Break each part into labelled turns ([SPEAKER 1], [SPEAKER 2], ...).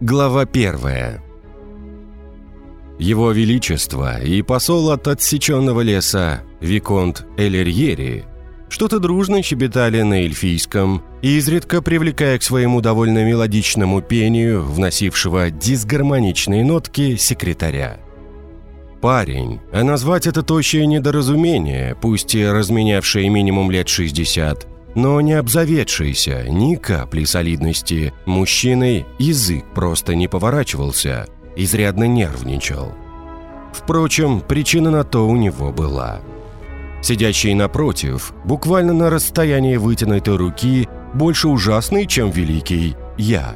[SPEAKER 1] Глава первая. Его Величество и посол от отсеченного леса Виконт Элерьери что-то дружно щебетали на эльфийском, изредка привлекая к своему довольно мелодичному пению, вносившего дисгармоничные нотки секретаря. Парень, а назвать это тощее недоразумение, пусть и разменявшее минимум лет 60, но не обзаведшийся ни капли солидности мужчиной язык просто не поворачивался, изрядно нервничал. Впрочем, причина на то у него была. Сидящий напротив, буквально на расстоянии вытянутой руки, больше ужасный, чем великий, я.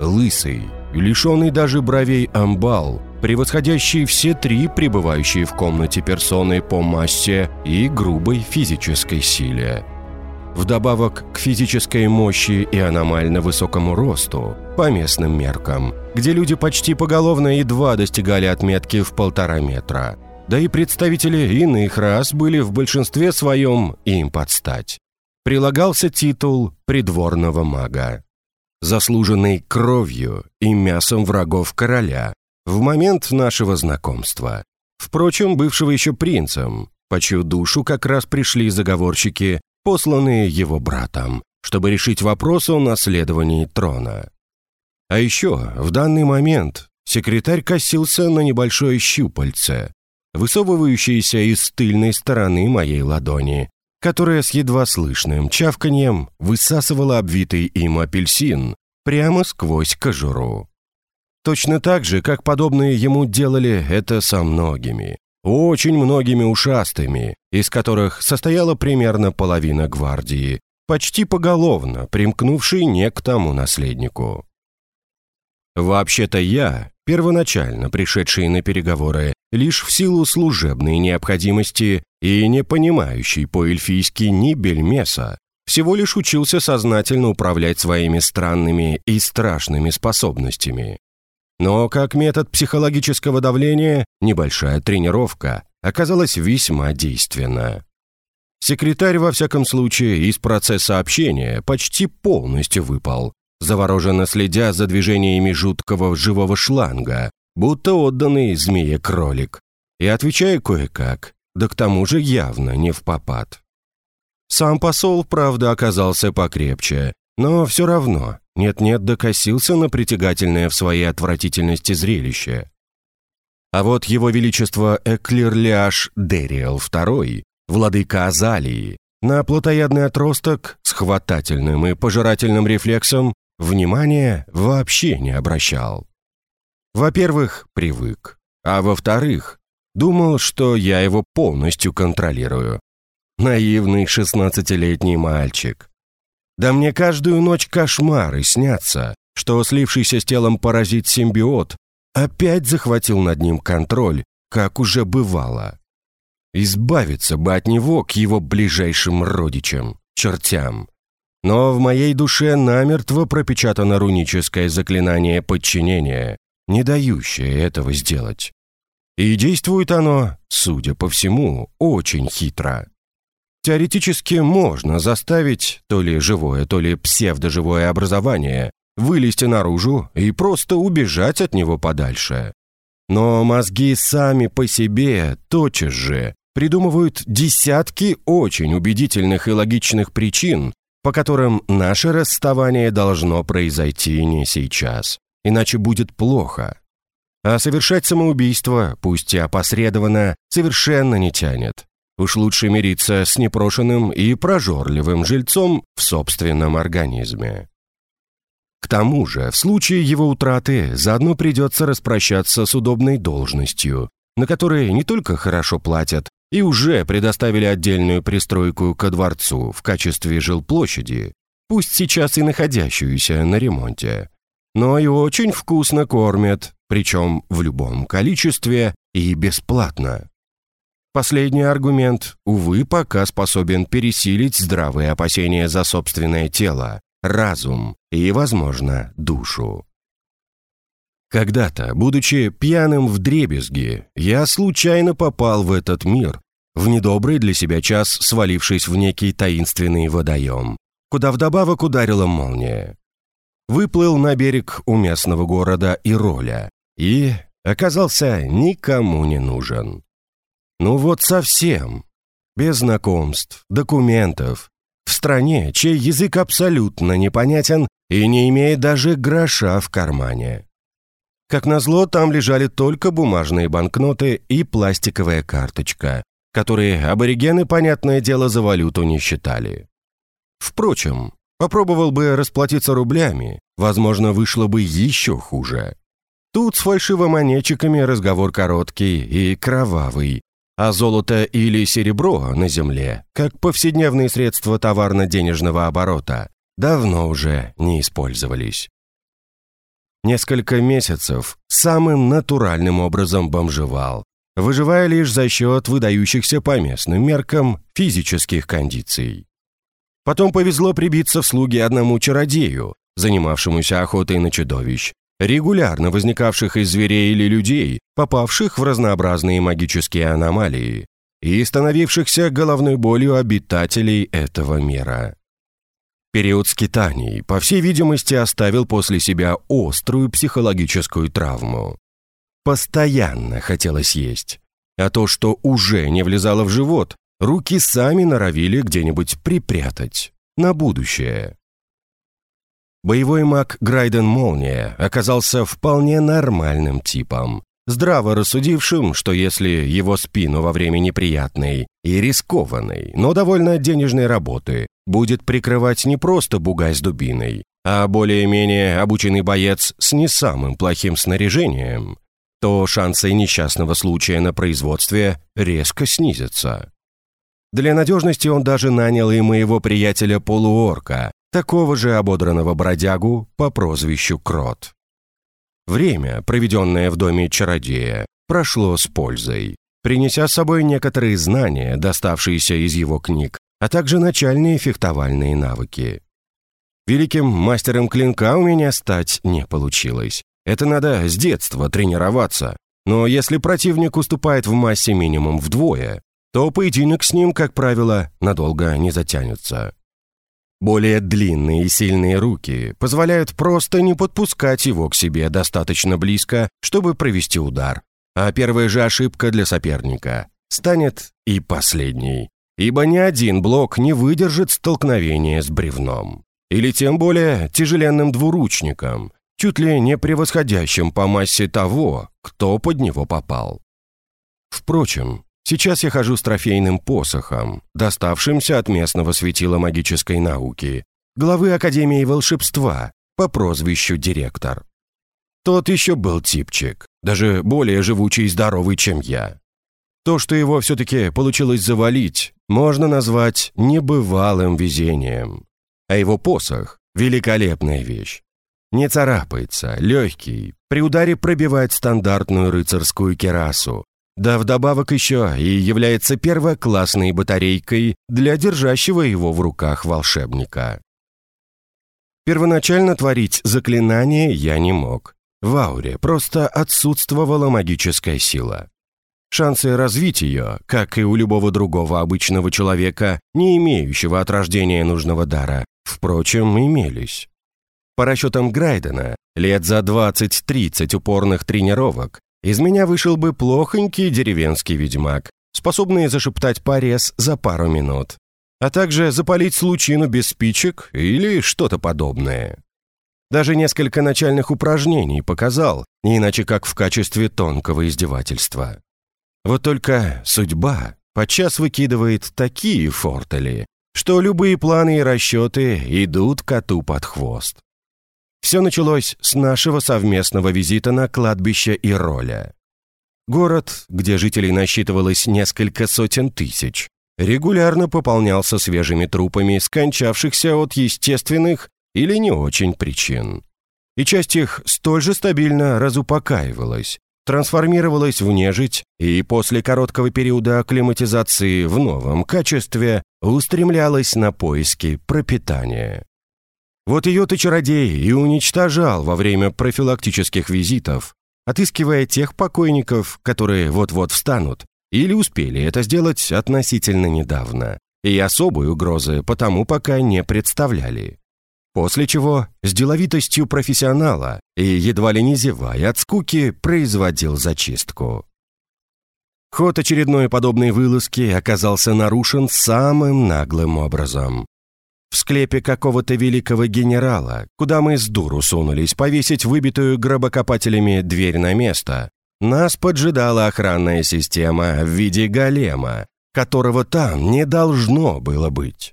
[SPEAKER 1] Лысый, лишенный даже бровей амбал, превосходящий все три пребывающие в комнате персоны по массе и грубой физической силе – Вдобавок к физической мощи и аномально высокому росту, по местным меркам, где люди почти поголовно едва достигали отметки в полтора метра. Да и представители иных рас были в большинстве своем им подстать. Прилагался титул придворного мага. Заслуженный кровью и мясом врагов короля в момент нашего знакомства. Впрочем, бывшего еще принцем, по чью душу как раз пришли заговорщики посланные его братом, чтобы решить вопрос о наследовании трона. А еще в данный момент секретарь косился на небольшое щупальце, высовывающееся из тыльной стороны моей ладони, которая с едва слышным чавканьем высасывала обвитый им апельсин прямо сквозь кожуру. Точно так же, как подобные ему делали это со многими очень многими ушастыми, из которых состояла примерно половина гвардии, почти поголовно примкнувшей не к тому наследнику. Вообще-то я, первоначально пришедший на переговоры, лишь в силу служебной необходимости и не понимающий по-эльфийски ни бельмеса, всего лишь учился сознательно управлять своими странными и страшными способностями. Но как метод психологического давления небольшая тренировка оказалась весьма действенна. Секретарь, во всяком случае, из процесса общения почти полностью выпал, завороженно следя за движениями жуткого живого шланга, будто отданный змее-кролик, и отвечая кое-как, да к тому же явно не в попад. Сам посол, правда, оказался покрепче, но все равно нет-нет докосился на притягательное в своей отвратительности зрелище. А вот его величество Эклерляш Дериэл II, владыка Азалии, на плотоядный отросток с хватательным и пожирательным рефлексом внимания вообще не обращал. Во-первых, привык, а во-вторых, думал, что я его полностью контролирую. Наивный шестнадцатилетний мальчик, да мне каждую ночь кошмары снятся, что слившийся с телом паразит-симбиот опять захватил над ним контроль, как уже бывало. Избавиться бы от него к его ближайшим родичам, чертям. Но в моей душе намертво пропечатано руническое заклинание подчинения, не дающее этого сделать. И действует оно, судя по всему, очень хитро. Теоретически можно заставить то ли живое, то ли псевдоживое образование вылезти наружу и просто убежать от него подальше. Но мозги сами по себе тотчас же придумывают десятки очень убедительных и логичных причин, по которым наше расставание должно произойти не сейчас, иначе будет плохо. А совершать самоубийство, пусть и опосредованно, совершенно не тянет. Уж лучше мириться с непрошенным и прожорливым жильцом в собственном организме. К тому же, в случае его утраты, заодно придется распрощаться с удобной должностью, на которой не только хорошо платят, и уже предоставили отдельную пристройку ко дворцу в качестве жилплощади, пусть сейчас и находящуюся на ремонте, но и очень вкусно кормят, причем в любом количестве и бесплатно. Последний аргумент, увы, пока способен пересилить здравые опасения за собственное тело, разум и, возможно, душу. Когда-то, будучи пьяным в дребезги, я случайно попал в этот мир, в недобрый для себя час свалившись в некий таинственный водоем, куда вдобавок ударила молния. выплыл на берег у местного города Ироля и оказался никому не нужен. Ну вот совсем. Без знакомств, документов. В стране, чей язык абсолютно непонятен и не имеет даже гроша в кармане. Как назло, там лежали только бумажные банкноты и пластиковая карточка, которые аборигены, понятное дело, за валюту не считали. Впрочем, попробовал бы расплатиться рублями, возможно, вышло бы еще хуже. Тут с фальшивомонетчиками разговор короткий и кровавый, а золото или серебро на земле, как повседневные средства товарно-денежного оборота, давно уже не использовались. Несколько месяцев самым натуральным образом бомжевал, выживая лишь за счет выдающихся по местным меркам физических кондиций. Потом повезло прибиться в слуги одному чародею, занимавшемуся охотой на чудовищ, регулярно возникавших из зверей или людей, попавших в разнообразные магические аномалии и становившихся головной болью обитателей этого мира. Период скитаний, по всей видимости, оставил после себя острую психологическую травму. Постоянно хотелось есть, а то, что уже не влезало в живот, руки сами норовили где-нибудь припрятать на будущее. Боевой маг Грайден Молния оказался вполне нормальным типом, здраво рассудившим, что если его спину во время неприятной и рискованной, но довольно денежной работы будет прикрывать не просто бугай с дубиной, а более-менее обученный боец с не самым плохим снаряжением, то шансы несчастного случая на производстве резко снизятся. Для надежности он даже нанял и моего приятеля-полуорка, такого же ободранного бродягу по прозвищу Крот. Время, проведенное в доме чародея, прошло с пользой, принеся с собой некоторые знания, доставшиеся из его книг, а также начальные фехтовальные навыки. Великим мастером клинка у меня стать не получилось. Это надо с детства тренироваться. Но если противник уступает в массе минимум вдвое, то поединок с ним, как правило, надолго не затянется. Более длинные и сильные руки позволяют просто не подпускать его к себе достаточно близко, чтобы провести удар. А первая же ошибка для соперника станет и последней, ибо ни один блок не выдержит столкновения с бревном. Или тем более тяжеленным двуручником, чуть ли не превосходящим по массе того, кто под него попал. Впрочем, Сейчас я хожу с трофейным посохом, доставшимся от местного светила магической науки, главы Академии волшебства по прозвищу директор. Тот еще был типчик, даже более живучий и здоровый, чем я. То, что его все-таки получилось завалить, можно назвать небывалым везением. А его посох — великолепная вещь. Не царапается, легкий, при ударе пробивает стандартную рыцарскую керасу, да вдобавок еще и является первоклассной батарейкой для держащего его в руках волшебника. Первоначально творить заклинание я не мог. В ауре просто отсутствовала магическая сила. Шансы развить ее, как и у любого другого обычного человека, не имеющего от рождения нужного дара, впрочем, имелись. По расчетам Грайдена, лет за 20-30 упорных тренировок из меня вышел бы плохонький деревенский ведьмак, способный зашептать порез за пару минут, а также запалить случину без спичек или что-то подобное. Даже несколько начальных упражнений показал, не иначе как в качестве тонкого издевательства. Вот только судьба подчас выкидывает такие фортели, что любые планы и расчеты идут коту под хвост. Все началось с нашего совместного визита на кладбище Ироля. Город, где жителей насчитывалось несколько сотен тысяч, регулярно пополнялся свежими трупами скончавшихся от естественных или не очень причин. И часть их столь же стабильно разупокаивалась, трансформировалась в нежить и после короткого периода акклиматизации в новом качестве устремлялась на поиски пропитания. Вот ее-то чародей и уничтожал во время профилактических визитов, отыскивая тех покойников, которые вот-вот встанут, или успели это сделать относительно недавно, и особой угрозы потому пока не представляли. После чего с деловитостью профессионала и едва ли не зевая от скуки производил зачистку. Ход очередной подобной вылазки оказался нарушен самым наглым образом. В склепе какого-то великого генерала, куда мы с дуру сунулись повесить выбитую гробокопателями дверь на место, нас поджидала охранная система в виде голема, которого там не должно было быть.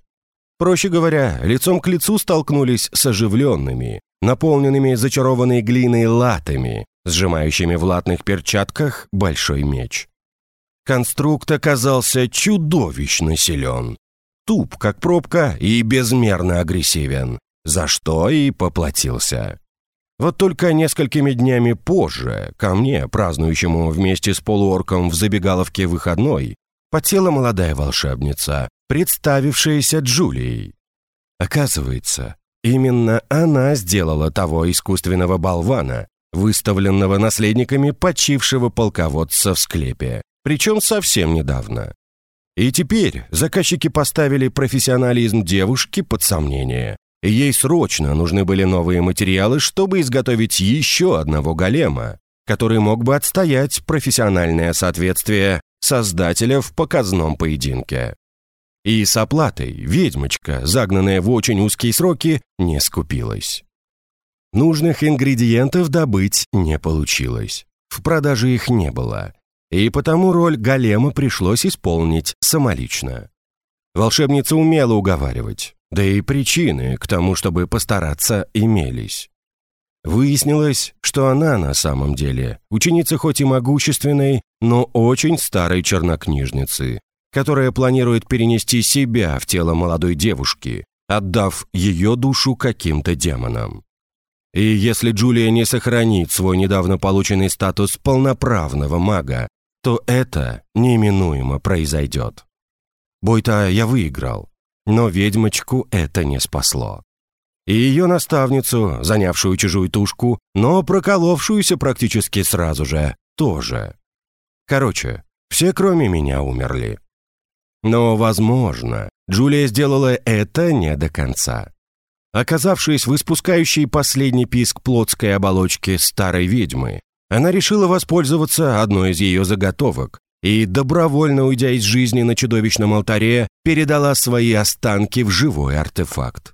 [SPEAKER 1] Проще говоря, лицом к лицу столкнулись с оживленными, наполненными зачарованной глиной латами, сжимающими в латных перчатках большой меч. Конструкт оказался чудовищно силен. Туп, как пробка, и безмерно агрессивен, за что и поплатился. Вот только несколькими днями позже ко мне, празднующему вместе с полуорком в забегаловке выходной, потела молодая волшебница, представившаяся Джулией. Оказывается, именно она сделала того искусственного болвана, выставленного наследниками почившего полководца в склепе причем совсем недавно. И теперь заказчики поставили профессионализм девушки под сомнение. ей срочно нужны были новые материалы, чтобы изготовить еще одного голема, который мог бы отстоять профессиональное соответствие создателя в показном поединке. И с оплатой ведьмочка, загнанная в очень узкие сроки, не скупилась. Нужных ингредиентов добыть не получилось. В продаже их не было и потому роль голема пришлось исполнить самолично. Волшебница умела уговаривать, да и причины к тому, чтобы постараться, имелись. Выяснилось, что она на самом деле ученица хоть и могущественной, но очень старой чернокнижницы, которая планирует перенести себя в тело молодой девушки, отдав ее душу каким-то демонам. И если Джулия не сохранит свой недавно полученный статус полноправного мага, то это неминуемо произойдет. Бой-то я выиграл, но ведьмочку это не спасло. И ее наставницу, занявшую чужую тушку, но проколовшуюся практически сразу же, тоже. Короче, все кроме меня умерли. Но, возможно, Джулия сделала это не до конца. Оказавшись в испускающей последний писк плотской оболочки старой ведьмы, она решила воспользоваться одной из ее заготовок и, добровольно уйдя из жизни на чудовищном алтаре, передала свои останки в живой артефакт.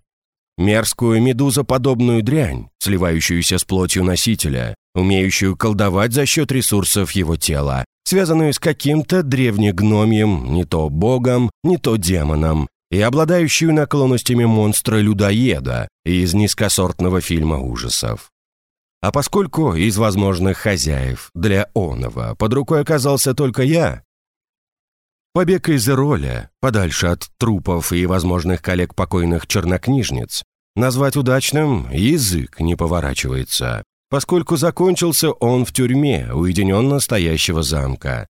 [SPEAKER 1] Мерзкую медузоподобную дрянь, сливающуюся с плотью носителя, умеющую колдовать за счет ресурсов его тела, связанную с каким-то древнегномием, не то богом, не то демоном, и обладающую наклонностями монстра-людоеда из низкосортного фильма ужасов. А поскольку из возможных хозяев для Онова под рукой оказался только я, побег из роля, подальше от трупов и возможных коллег покойных чернокнижниц, назвать удачным язык не поворачивается, поскольку закончился он в тюрьме уединенно стоящего замка,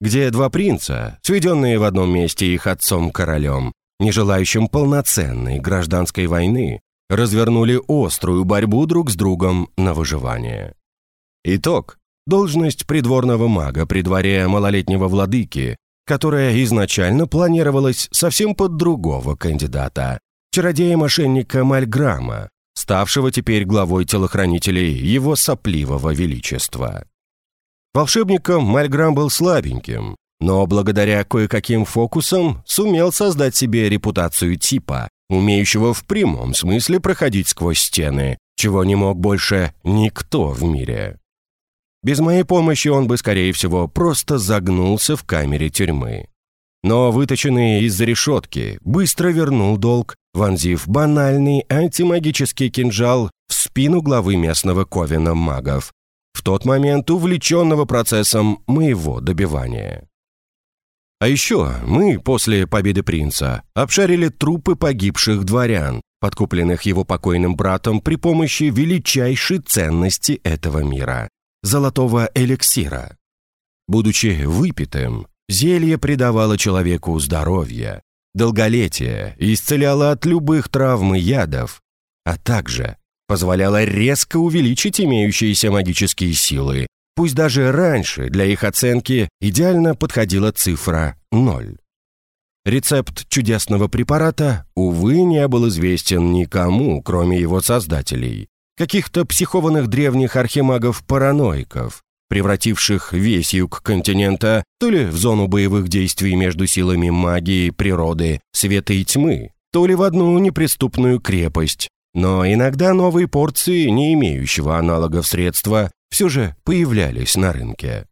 [SPEAKER 1] где два принца, сведенные в одном месте их отцом-королем, не желающим полноценной гражданской войны, развернули острую борьбу друг с другом на выживание. Итог. Должность придворного мага при дворе малолетнего владыки, которая изначально планировалась совсем под другого кандидата, чародея-мошенника Мальграма, ставшего теперь главой телохранителей его сопливого величества. Волшебником Мальграм был слабеньким, но благодаря кое-каким фокусам сумел создать себе репутацию типа, умеющего в прямом смысле проходить сквозь стены, чего не мог больше никто в мире. Без моей помощи он бы, скорее всего, просто загнулся в камере тюрьмы. Но выточенный из-за решетки быстро вернул долг, вонзив банальный антимагический кинжал в спину главы местного ковена магов, в тот момент увлеченного процессом моего добивания. А еще мы после победы принца обшарили трупы погибших дворян, подкупленных его покойным братом при помощи величайшей ценности этого мира – золотого эликсира. Будучи выпитым, зелье придавало человеку здоровье, долголетие исцеляло от любых травм и ядов, а также позволяло резко увеличить имеющиеся магические силы Пусть даже раньше для их оценки идеально подходила цифра 0. Рецепт чудесного препарата, увы, не был известен никому, кроме его создателей, каких-то психованных древних архимагов-параноиков, превративших весь юг континента то ли в зону боевых действий между силами магии, природы, света и тьмы, то ли в одну неприступную крепость. Но иногда новые порции, не имеющего аналогов средства, все же появлялись на рынке.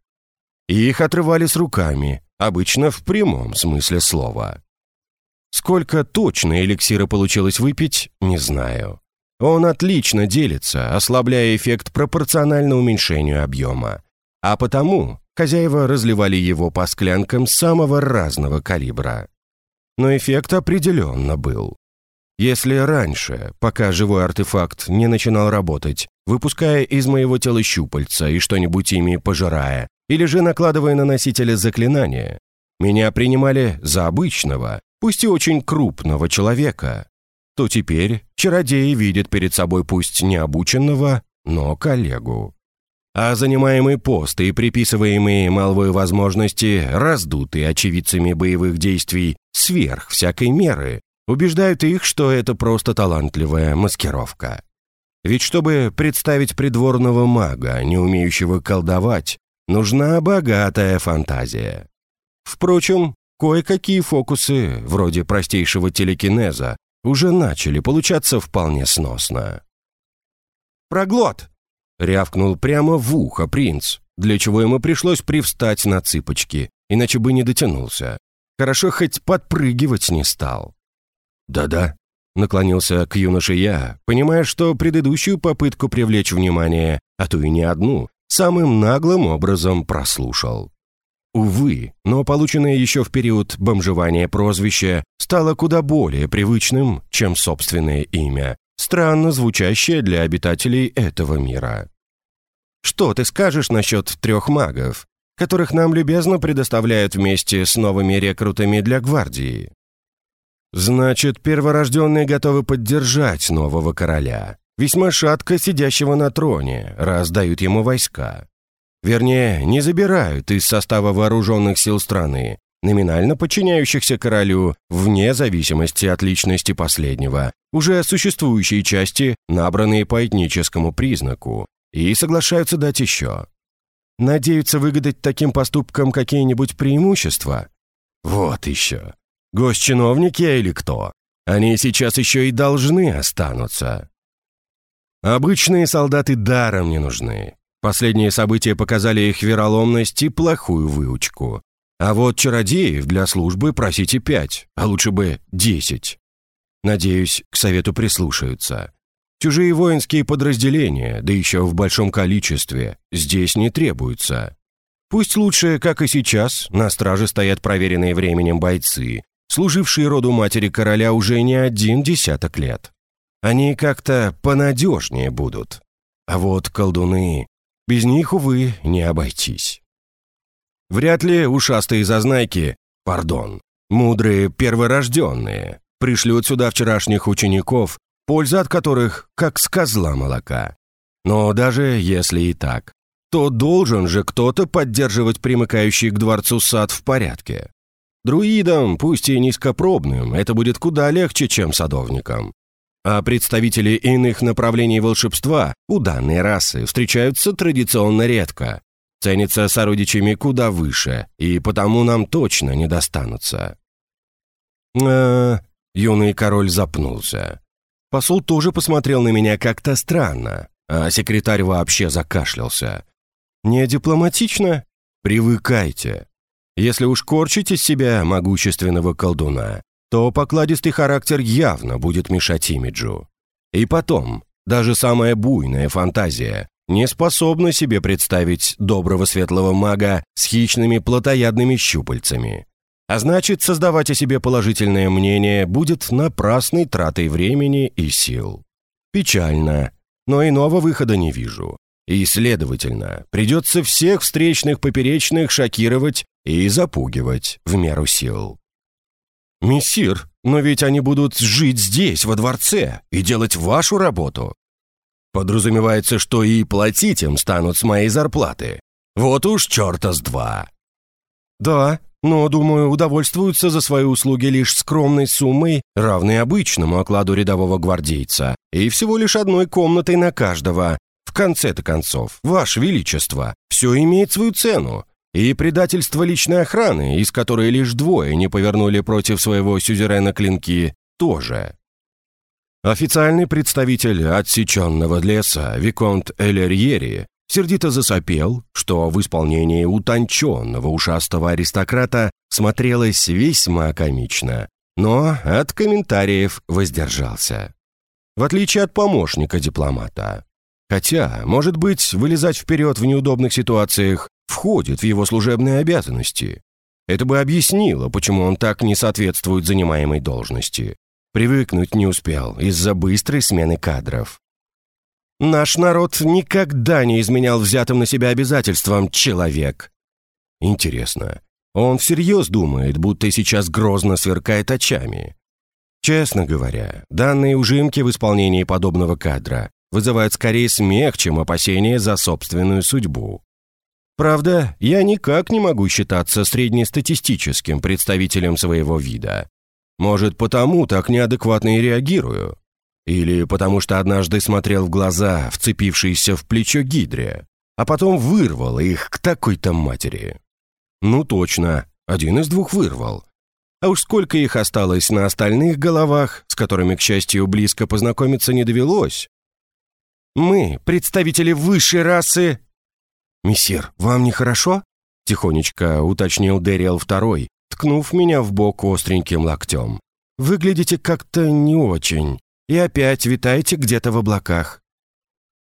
[SPEAKER 1] их отрывали с руками, обычно в прямом смысле слова. Сколько точно эликсира получилось выпить, не знаю. Он отлично делится, ослабляя эффект пропорционально уменьшению объема. А потому хозяева разливали его по склянкам самого разного калибра. Но эффект определенно был. Если раньше, пока живой артефакт не начинал работать, выпуская из моего тела щупальца и что-нибудь ими пожирая, или же накладывая на носителя заклинания, меня принимали за обычного, пусть и очень крупного человека, то теперь чародей видит перед собой пусть не обученного, но коллегу. А занимаемый пост и приписываемые малвой возможности, раздутые очевидцами боевых действий сверх всякой меры, убеждают их, что это просто талантливая маскировка. Ведь чтобы представить придворного мага, не умеющего колдовать, нужна богатая фантазия. Впрочем, кое-какие фокусы, вроде простейшего телекинеза, уже начали получаться вполне сносно. «Проглот!» Рявкнул прямо в ухо принц, для чего ему пришлось привстать на цыпочки, иначе бы не дотянулся. Хорошо хоть подпрыгивать не стал. «Да-да», — наклонился к юноше я, понимая, что предыдущую попытку привлечь внимание, а то и не одну, самым наглым образом прослушал. Увы, но полученное еще в период бомжевания прозвище стало куда более привычным, чем собственное имя, странно звучащее для обитателей этого мира. Что ты скажешь насчет трех магов, которых нам любезно предоставляют вместе с новыми рекрутами для гвардии? Значит, перворожденные готовы поддержать нового короля, весьма шатко сидящего на троне, раз дают ему войска. Вернее, не забирают из состава вооруженных сил страны, номинально подчиняющихся королю, вне зависимости от личности последнего, уже существующие части, набранные по этническому признаку, и соглашаются дать еще. Надеются выгадать таким поступкам какие-нибудь преимущества? Вот еще. Госчиновники или кто? Они сейчас еще и должны останутся. Обычные солдаты даром не нужны. Последние события показали их вероломность и плохую выучку. А вот чародеев для службы просите пять, а лучше бы десять. Надеюсь, к совету прислушаются. Чужие воинские подразделения, да еще в большом количестве, здесь не требуются. Пусть лучше, как и сейчас, на страже стоят проверенные временем бойцы, служившие роду матери короля уже не один десяток лет. Они как-то понадежнее будут. А вот колдуны, без них, увы, не обойтись. Вряд ли ушастые зазнайки, пардон, мудрые перворожденные, пришлют сюда вчерашних учеников польза от которых как с козла молока. Но даже если и так, то должен же кто-то поддерживать примыкающий к дворцу сад в порядке. Друидам, пусть и низкопробным, это будет куда легче, чем садовникам. А представители иных направлений волшебства у данной расы встречаются традиционно редко, ценятся сородичами куда выше, и потому нам точно не достанутся. А, юный король запнулся. Посол тоже посмотрел на меня как-то странно, а секретарь вообще закашлялся. «Не дипломатично? Привыкайте. Если уж корчить из себя могущественного колдуна, то покладистый характер явно будет мешать имиджу. И потом, даже самая буйная фантазия не способна себе представить доброго светлого мага с хищными плотоядными щупальцами. А значит, создавать о себе положительное мнение будет напрасной тратой времени и сил. Печально, но иного выхода не вижу. И, следовательно, придется всех встречных поперечных шокировать и запугивать в меру сил. «Мессир, но ведь они будут жить здесь, во дворце, и делать вашу работу». Подразумевается, что и платить им станут с моей зарплаты. Вот уж черта с два. «Да, но, думаю, удовольствуются за свои услуги лишь скромной суммой, равной обычному окладу рядового гвардейца, и всего лишь одной комнатой на каждого. В конце-то концов, Ваше Величество, все имеет свою цену. И предательство личной охраны, из которой лишь двое не повернули против своего сюзерена клинки, тоже. Официальный представитель отсеченного леса, Виконт Элерьери, сердито засопел, что в исполнении утонченного ушастого аристократа смотрелось весьма комично, но от комментариев воздержался. В отличие от помощника дипломата. Хотя, может быть, вылезать вперед в неудобных ситуациях входит в его служебные обязанности. Это бы объяснило, почему он так не соответствует занимаемой должности. Привыкнуть не успел из-за быстрой смены кадров. Наш народ никогда не изменял взятым на себя обязательствам человек. Интересно, он всерьез думает, будто сейчас грозно сверкает очами. Честно говоря, данные ужимки в исполнении подобного кадра вызывают скорее смех, чем опасение за собственную судьбу. Правда, я никак не могу считаться среднестатистическим представителем своего вида. Может, потому так неадекватно и реагирую. Или потому что однажды смотрел в глаза, вцепившиеся в плечо гидре, а потом вырвал их к такой-то матери. Ну точно, один из двух вырвал. А уж сколько их осталось на остальных головах, с которыми, к счастью, близко познакомиться не довелось. Мы, представители высшей расы... «Мессир, вам нехорошо?» — тихонечко уточнил Дэриэл Второй, ткнув меня в бок остреньким локтем. «Выглядите как-то не очень и опять витаете где-то в облаках.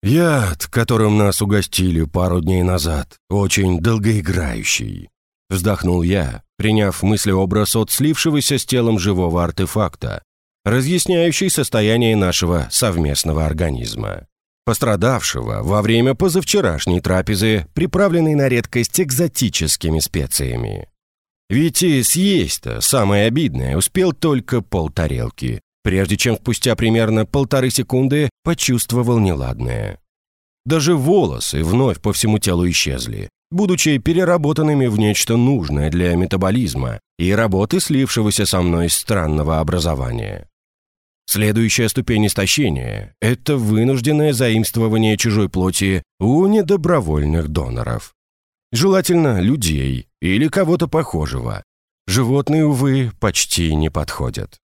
[SPEAKER 1] Яд, которым нас угостили пару дней назад, очень долгоиграющий. Вздохнул я, приняв мыслеобраз от слившегося с телом живого артефакта, разъясняющий состояние нашего совместного организма, пострадавшего во время позавчерашней трапезы, приправленной на редкость экзотическими специями. Ведь и съесть-то, самое обидное, успел только полтарелки, прежде чем спустя примерно полторы секунды почувствовал неладное. Даже волосы вновь по всему телу исчезли, будучи переработанными в нечто нужное для метаболизма и работы слившегося со мной странного образования. Следующая ступень истощения – это вынужденное заимствование чужой плоти у недобровольных доноров. Желательно людей или кого-то похожего. Животные, увы, почти не подходят.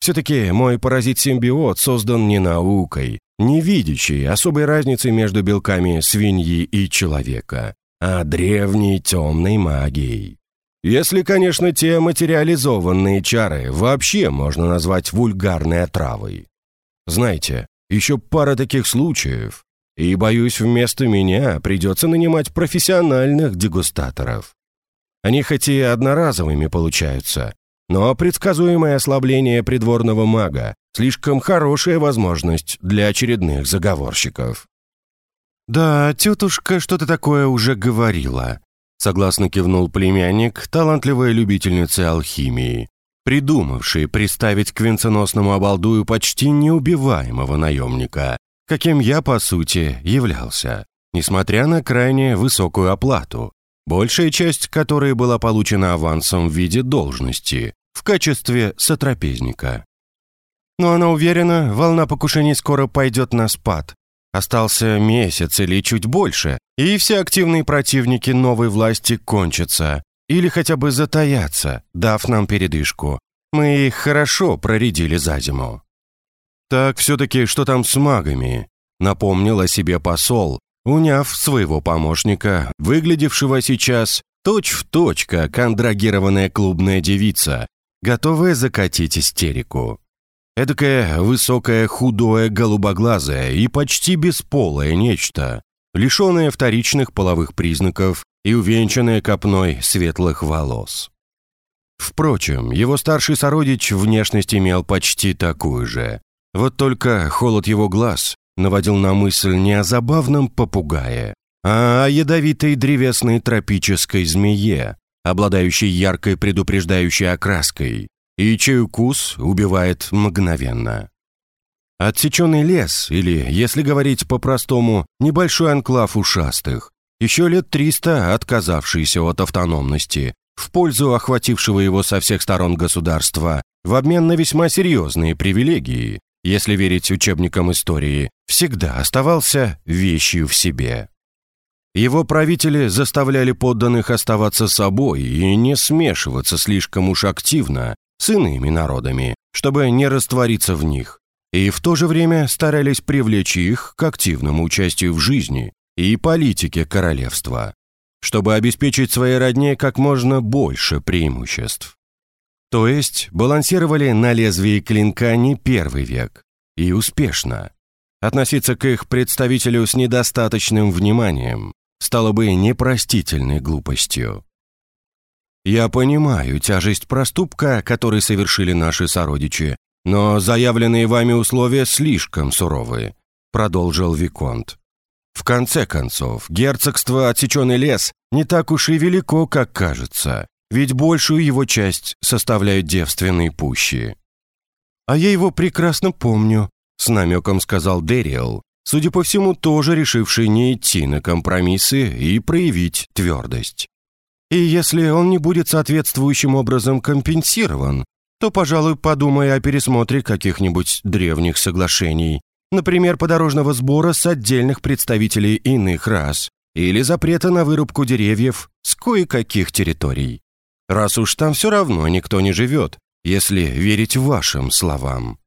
[SPEAKER 1] Все-таки мой паразит-симбиот создан не наукой, не видящей особой разницы между белками свиньи и человека, а древней темной магией. Если, конечно, те материализованные чары вообще можно назвать вульгарной отравой. Знаете, еще пара таких случаев, и, боюсь, вместо меня придется нанимать профессиональных дегустаторов. Они хоть и одноразовыми получаются, но предсказуемое ослабление придворного мага – слишком хорошая возможность для очередных заговорщиков. «Да, тетушка что-то такое уже говорила», – согласно кивнул племянник, талантливая любительница алхимии, придумавший приставить к венценосному обалдую почти неубиваемого наемника, каким я, по сути, являлся, несмотря на крайне высокую оплату, большая часть которой была получена авансом в виде должности, в качестве сотрапезника. Но она уверена, волна покушений скоро пойдет на спад. Остался месяц или чуть больше, и все активные противники новой власти кончатся. Или хотя бы затаятся, дав нам передышку. Мы их хорошо проредили за зиму. Так все-таки что там с магами? Напомнил о себе посол, уняв своего помощника, выглядевшего сейчас точь-в-точь, как андрагированная клубная девица, готовая закатить истерику. Эдакое высокое, худое, голубоглазое и почти бесполое нечто, лишенное вторичных половых признаков и увенчанное копной светлых волос. Впрочем, его старший сородич внешность имел почти такую же. Вот только холод его глаз наводил на мысль не о забавном попугае, а о ядовитой древесной тропической змее, обладающий яркой предупреждающей окраской, и чей укус убивает мгновенно. Отсеченный лес, или, если говорить по-простому, небольшой анклав ушастых, еще лет триста отказавшийся от автономности, в пользу охватившего его со всех сторон государства в обмен на весьма серьезные привилегии, если верить учебникам истории, всегда оставался вещью в себе. Его правители заставляли подданных оставаться собой и не смешиваться слишком уж активно с иными народами, чтобы не раствориться в них, и в то же время старались привлечь их к активному участию в жизни и политике королевства, чтобы обеспечить своей родне как можно больше преимуществ. То есть балансировали на лезвии клинка не первый век, и успешно. Относиться к их представителю с недостаточным вниманием стало бы непростительной глупостью. Я понимаю тяжесть проступка, который совершили наши сородичи, но заявленные вами условия слишком суровые, продолжил Виконт. В конце концов, герцогство «Отсеченный лес» не так уж и велико, как кажется, ведь большую его часть составляют девственные пущи. «А я его прекрасно помню», — с намеком сказал Дэриэл, судя по всему, тоже решивший не идти на компромиссы и проявить твердость. И если он не будет соответствующим образом компенсирован, то, пожалуй, подумай о пересмотре каких-нибудь древних соглашений, например, подорожного сбора с отдельных представителей иных рас или запрета на вырубку деревьев с кое-каких территорий. Раз уж там все равно никто не живет, если верить вашим словам.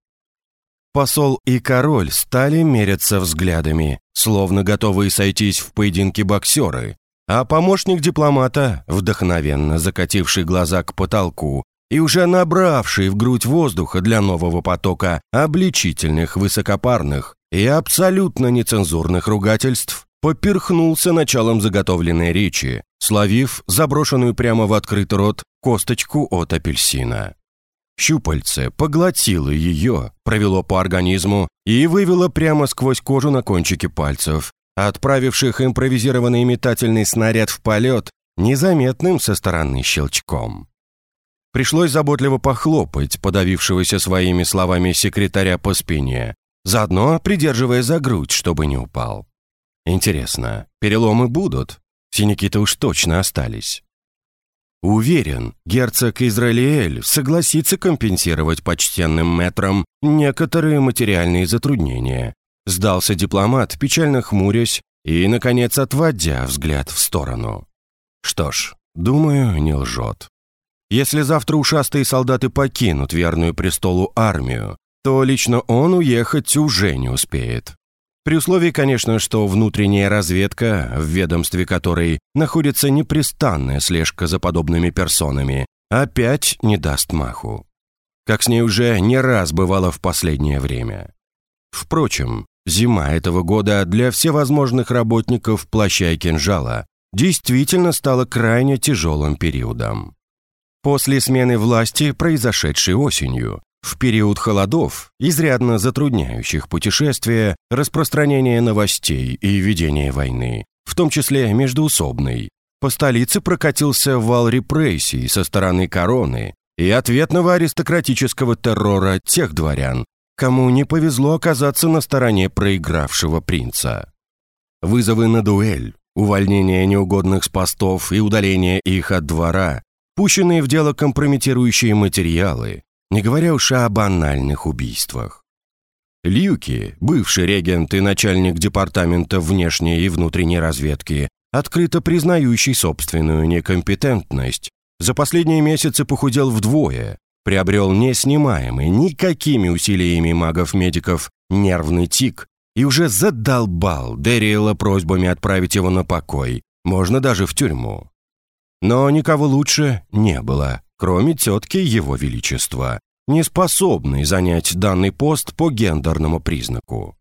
[SPEAKER 1] Посол и король стали меряться взглядами, словно готовые сойтись в поединке боксеры, а помощник дипломата, вдохновенно закативший глаза к потолку и уже набравший в грудь воздуха для нового потока обличительных, высокопарных и абсолютно нецензурных ругательств, поперхнулся началом заготовленной речи, словив заброшенную прямо в открытый рот косточку от апельсина. Щупальце поглотило ее, провело по организму и вывело прямо сквозь кожу на кончике пальцев, отправивших импровизированный метательный снаряд в полет незаметным со стороны щелчком. Пришлось заботливо похлопать подавившегося своими словами секретаря по спине, заодно придерживая за грудь, чтобы не упал. Интересно, переломы будут? Синяки-то уж точно остались. Уверен, герцог Израилиэль согласится компенсировать почтенным метрам некоторые материальные затруднения. Сдался дипломат, печально хмурясь и, наконец, отводя взгляд в сторону. Что ж, думаю, не лжет. Если завтра ушастые солдаты покинут верную престолу армию, то лично он уехать уже не успеет. При условии, конечно, что внутренняя разведка, в ведомстве которой находится непрестанная слежка за подобными персонами, опять не даст маху. Как с ней уже не раз бывало в последнее время. Впрочем, зима этого года для всевозможных работников плаща и кинжала действительно стала крайне тяжелым периодом. После смены власти, произошедшей осенью, в период холодов, изрядно затрудняющих путешествия, распространение новостей и ведение войны, в том числе междуусобной, по столице прокатился вал репрессий со стороны короны и ответного аристократического террора тех дворян, кому не повезло оказаться на стороне проигравшего принца. Вызовы на дуэль, увольнение неугодных с постов и удаление их от двора, пущенные в дело компрометирующие материалы, не говоря уж о банальных убийствах. Льюки, бывший регент и начальник департамента внешней и внутренней разведки, открыто признающий собственную некомпетентность, за последние месяцы похудел вдвое, приобрел неснимаемый никакими усилиями магов-медиков нервный тик и уже задолбал Дэриэла просьбами отправить его на покой, можно даже в тюрьму. Но никого лучше не было кроме тетки Его Величества, не способной занять данный пост по гендерному признаку.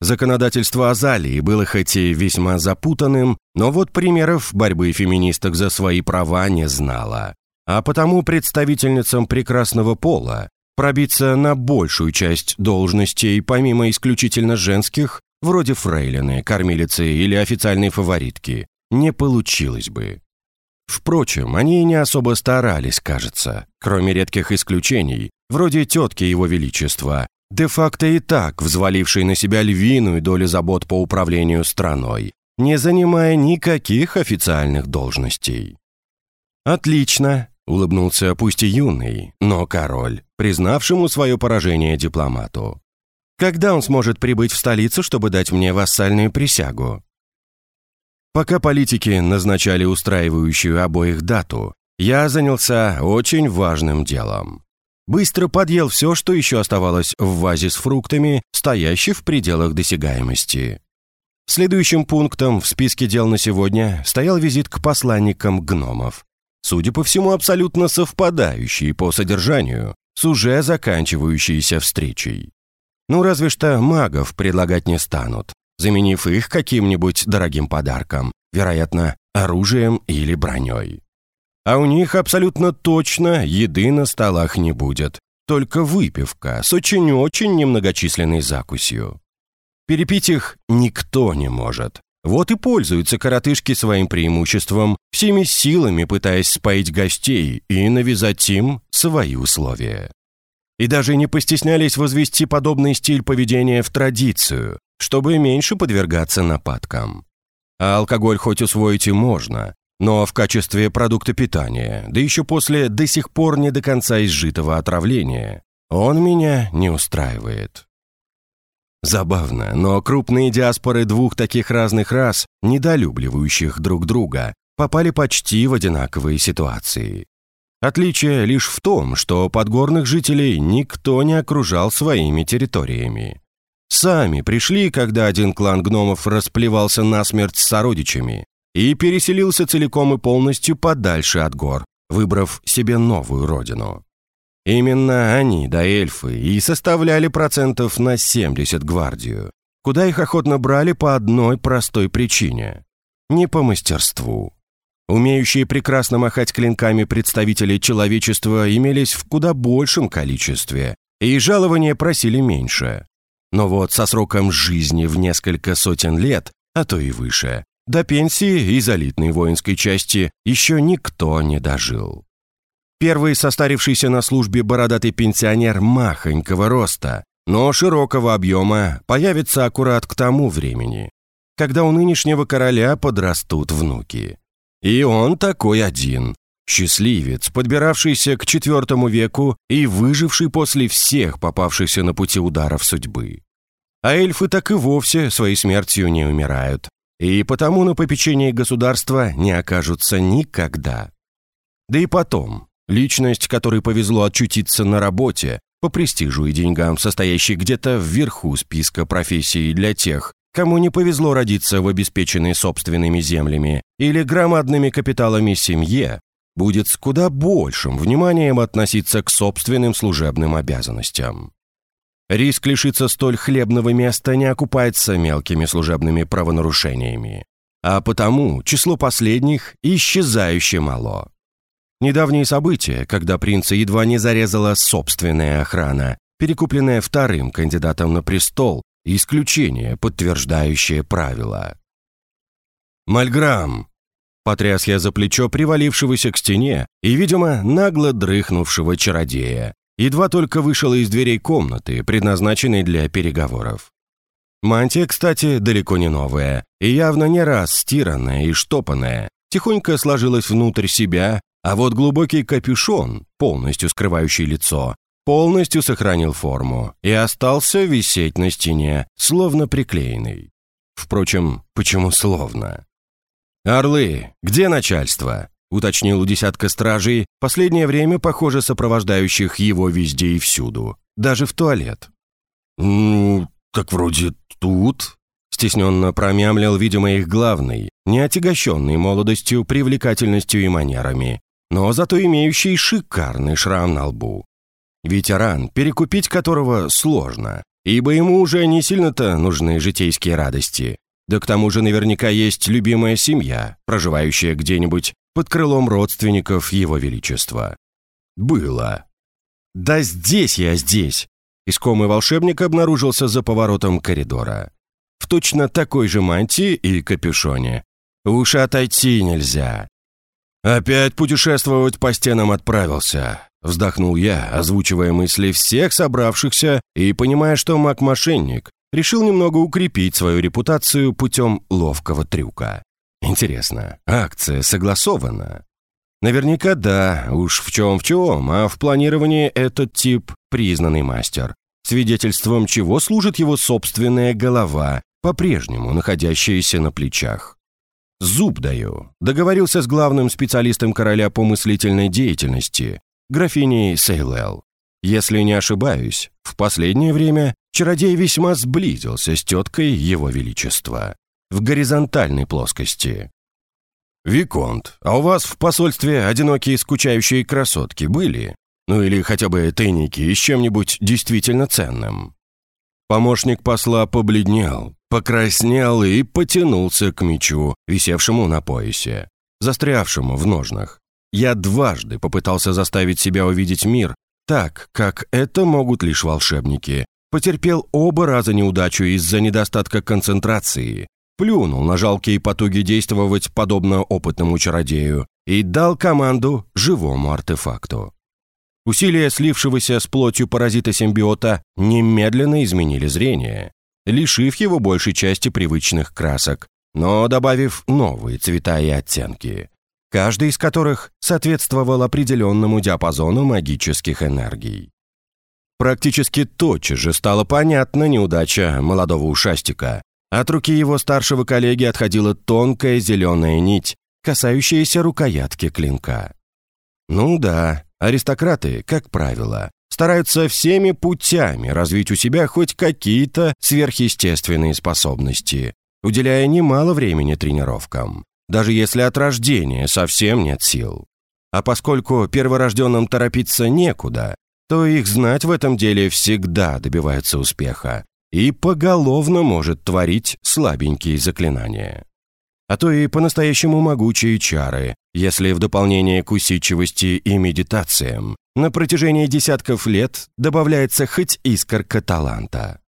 [SPEAKER 1] Законодательство Азалии было хоть и весьма запутанным, но вот примеров борьбы феминисток за свои права не знала. А потому представительницам прекрасного пола пробиться на большую часть должностей, помимо исключительно женских, вроде фрейлины, кормилицы или официальной фаворитки, не получилось бы. Впрочем, они не особо старались, кажется, кроме редких исключений, вроде тетки Его Величества, де-факто и так взвалившей на себя львиную долю забот по управлению страной, не занимая никаких официальных должностей. «Отлично», — улыбнулся пусть и юный, но король, признавшему свое поражение дипломату. «Когда он сможет прибыть в столицу, чтобы дать мне вассальную присягу?» Пока политики назначали устраивающую обоих дату, я занялся очень важным делом. Быстро подъел все, что еще оставалось в вазе с фруктами, стоящий в пределах досягаемости. Следующим пунктом в списке дел на сегодня стоял визит к посланникам гномов. Судя по всему, абсолютно совпадающий по содержанию с уже заканчивающейся встречей. Ну, разве что магов предлагать не станут, заменив их каким-нибудь дорогим подарком, вероятно, оружием или броней. А у них абсолютно точно еды на столах не будет, только выпивка с очень-очень немногочисленной закусью. Перепить их никто не может. Вот и пользуются коротышки своим преимуществом, всеми силами пытаясь споить гостей и навязать им свои условия. И даже не постеснялись возвести подобный стиль поведения в традицию, чтобы меньше подвергаться нападкам. А алкоголь хоть усвоить и можно, но в качестве продукта питания, да еще после до сих пор не до конца изжитого отравления, он меня не устраивает. Забавно, но крупные диаспоры двух таких разных рас, недолюбливающих друг друга, попали почти в одинаковые ситуации. Отличие лишь в том, что подгорных жителей никто не окружал своими территориями. Сами пришли, когда один клан гномов расплевался насмерть с сородичами и переселился целиком и полностью подальше от гор, выбрав себе новую родину. Именно они, да эльфы, и составляли процентов на 70 гвардию, куда их охотно брали по одной простой причине. Не по мастерству. Умеющие прекрасно махать клинками представители человечества имелись в куда большем количестве, и жалования просили меньше. Но вот со сроком жизни в несколько сотен лет, а то и выше, до пенсии из элитной воинской части еще никто не дожил. Первый состарившийся на службе бородатый пенсионер махонького роста, но широкого объема, появится аккурат к тому времени, когда у нынешнего короля подрастут внуки. И он такой один, Счастливец, подбиравшийся к IV веку и выживший после всех попавшихся на пути ударов судьбы. А эльфы так и вовсе своей смертью не умирают, и потому на попечении государства не окажутся никогда. Да и потом, личность, которой повезло очутиться на работе, по престижу и деньгам, состоящей где-то вверху списка профессий для тех, кому не повезло родиться в обеспеченной собственными землями или громадными капиталами семье, будет с куда большим вниманием относиться к собственным служебным обязанностям. Риск лишиться столь хлебного места не окупается мелкими служебными правонарушениями, а потому число последних исчезающе мало. Недавние события, когда принца едва не зарезала собственная охрана, перекупленная вторым кандидатом на престол, исключение, подтверждающее правило. «Мальграм!» Потряс я за плечо привалившегося к стене и, видимо, нагло дрыхнувшего чародея. Едва только вышел из дверей комнаты, предназначенной для переговоров. Мантия, кстати, далеко не новая, и явно не раз стиранная и штопанная, тихонько сложилась внутрь себя, а вот глубокий капюшон, полностью скрывающий лицо, полностью сохранил форму и остался висеть на стене, словно приклеенный. Впрочем, почему словно? «Орлы, где начальство?» — уточнил у десятка стражей, последнее время, похоже, сопровождающих его везде и всюду, даже в туалет. «Ну, так вроде тут», — стесненно промямлил, видимо, их главный, не отягощенный молодостью, привлекательностью и манерами, но зато имеющий шикарный шрам на лбу. Ветеран, перекупить которого сложно, ибо ему уже не сильно-то нужны житейские радости, да к тому же наверняка есть любимая семья, проживающая где-нибудь под крылом родственников Его Величества. Было. Да здесь я здесь. Искомый волшебник обнаружился за поворотом коридора. В точно такой же мантии и капюшоне. Уж отойти нельзя. Опять путешествовать по стенам отправился. Вздохнул я, озвучивая мысли всех собравшихся и понимая, что маг-мошенник решил немного укрепить свою репутацию путем ловкого трюка. Интересно, акция согласована? Наверняка да, уж в чем в чем, а в планировании этот тип признанный мастер, свидетельством чего служит его собственная голова, по-прежнему находящаяся на плечах. Зуб даю. Договорился с главным специалистом короля по мыслительной деятельности, графиней Сейлел. Если не ошибаюсь, в последнее время чародей весьма сблизился с теткой его величества в горизонтальной плоскости. «Виконт, а у вас в посольстве одинокие скучающие красотки были? Ну или хотя бы тайники с чем-нибудь действительно ценным?» Помощник посла побледнел, покраснел и потянулся к мечу, висевшему на поясе, застрявшему в ножнах. Я дважды попытался заставить себя увидеть мир так, как это могут лишь волшебники. Потерпел оба раза неудачу из-за недостатка концентрации, плюнул на жалкие потуги действовать подобно опытному чародею и дал команду живому артефакту. Усилия слившегося с плотью паразита-симбиота немедленно изменили зрение, лишив его большей части привычных красок, но добавив новые цвета и оттенки, каждый из которых соответствовал определенному диапазону магических энергий. Практически тотчас же стала понятна неудача молодого ушастика, от руки его старшего коллеги отходила тонкая зеленая нить, касающаяся рукоятки клинка. Ну да, аристократы, как правило, стараются всеми путями развить у себя хоть какие-то сверхъестественные способности, уделяя немало времени тренировкам, даже если от рождения совсем нет сил. А поскольку перворожденным торопиться некуда, то их знать в этом деле всегда добивается успеха, и поголовно может творить слабенькие заклинания. А то и по-настоящему могучие чары, если в дополнение к усидчивости и медитациям на протяжении десятков лет добавляется хоть искорка таланта.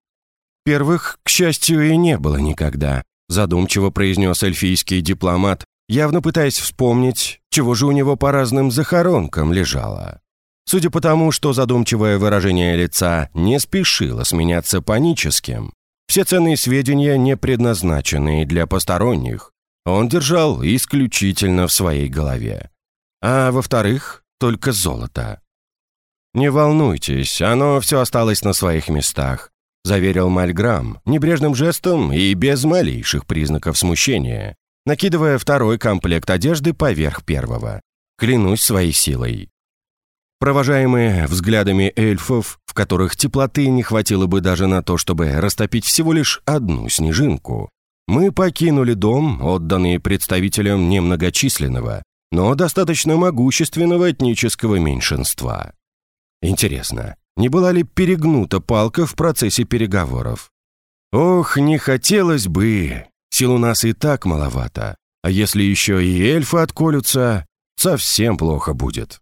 [SPEAKER 1] Первых, к счастью, и не было никогда, задумчиво произнес эльфийский дипломат, явно пытаясь вспомнить, чего же у него по разным захоронкам лежало. Судя по тому, что задумчивое выражение лица не спешило сменяться паническим, все ценные сведения, не предназначенные для посторонних, он держал исключительно в своей голове. А во-вторых, только золото. «Не волнуйтесь, оно все осталось на своих местах», заверил Мальграм небрежным жестом и без малейших признаков смущения, накидывая второй комплект одежды поверх первого. «Клянусь своей силой». Провожаемые взглядами эльфов, в которых теплоты не хватило бы даже на то, чтобы растопить всего лишь одну снежинку, мы покинули дом, отданный представителям немногочисленного, но достаточно могущественного этнического меньшинства. Интересно, не была ли перегнута палка в процессе переговоров? Ох, не хотелось бы. Сил у нас и так маловато. А если еще и эльфы отколются, совсем плохо будет.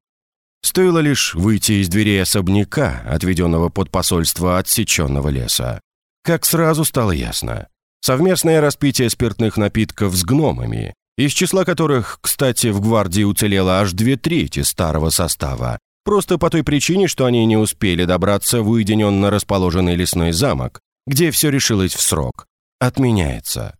[SPEAKER 1] Стоило лишь выйти из дверей особняка, отведенного под посольство отсеченного леса. Как сразу стало ясно. Совместное распитие спиртных напитков с гномами, из числа которых, кстати, в гвардии уцелело аж две трети старого состава, просто по той причине, что они не успели добраться в уединенно расположенный лесной замок, где все решилось в срок, отменяется.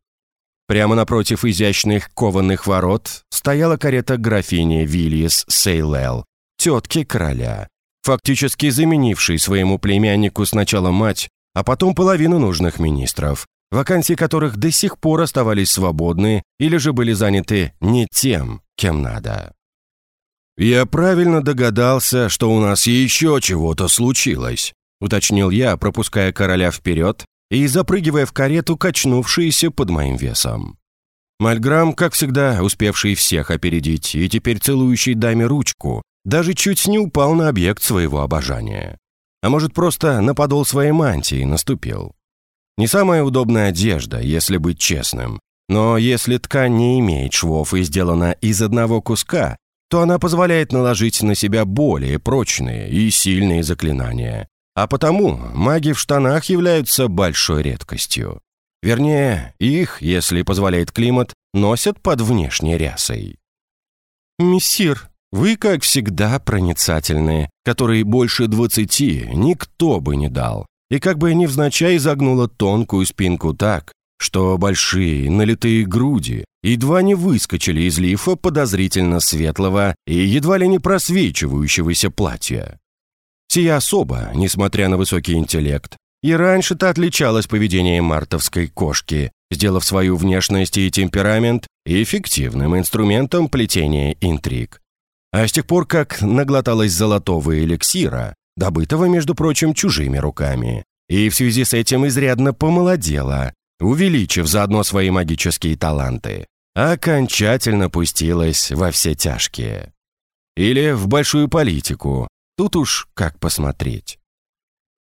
[SPEAKER 1] Прямо напротив изящных кованых ворот стояла карета графини Вильяс Сейлел, тетки короля, фактически заменившей своему племяннику сначала мать, а потом половину нужных министров, вакансии которых до сих пор оставались свободны или же были заняты не тем, кем надо. «Я правильно догадался, что у нас еще чего-то случилось», уточнил я, пропуская короля вперед и запрыгивая в карету, качнувшиеся под моим весом. Мальграм, как всегда, успевший всех опередить и теперь целующий даме ручку, даже чуть не упал на объект своего обожания. А может, просто на подол своей мантии наступил. Не самая удобная одежда, если быть честным. Но если ткань не имеет швов и сделана из одного куска, то она позволяет наложить на себя более прочные и сильные заклинания. А потому маги в штанах являются большой редкостью. Вернее, их, если позволяет климат, носят под внешней рясой. «Мессир, вы, как всегда, проницательные, которые больше двадцати никто бы не дал. И как бы невзначай загнула тонкую спинку так, что большие налитые груди едва не выскочили из лифа подозрительно светлого и едва ли не просвечивающегося платья. Сия особа, несмотря на высокий интеллект, и раньше-то отличалась поведением мартовской кошки, сделав свою внешность и темперамент эффективным инструментом плетения интриг. А с тех пор, как наглоталась золотого эликсира, добытого, между прочим, чужими руками, и в связи с этим изрядно помолодела, увеличив заодно свои магические таланты, окончательно пустилась во все тяжкие. Или в большую политику, тут уж как посмотреть.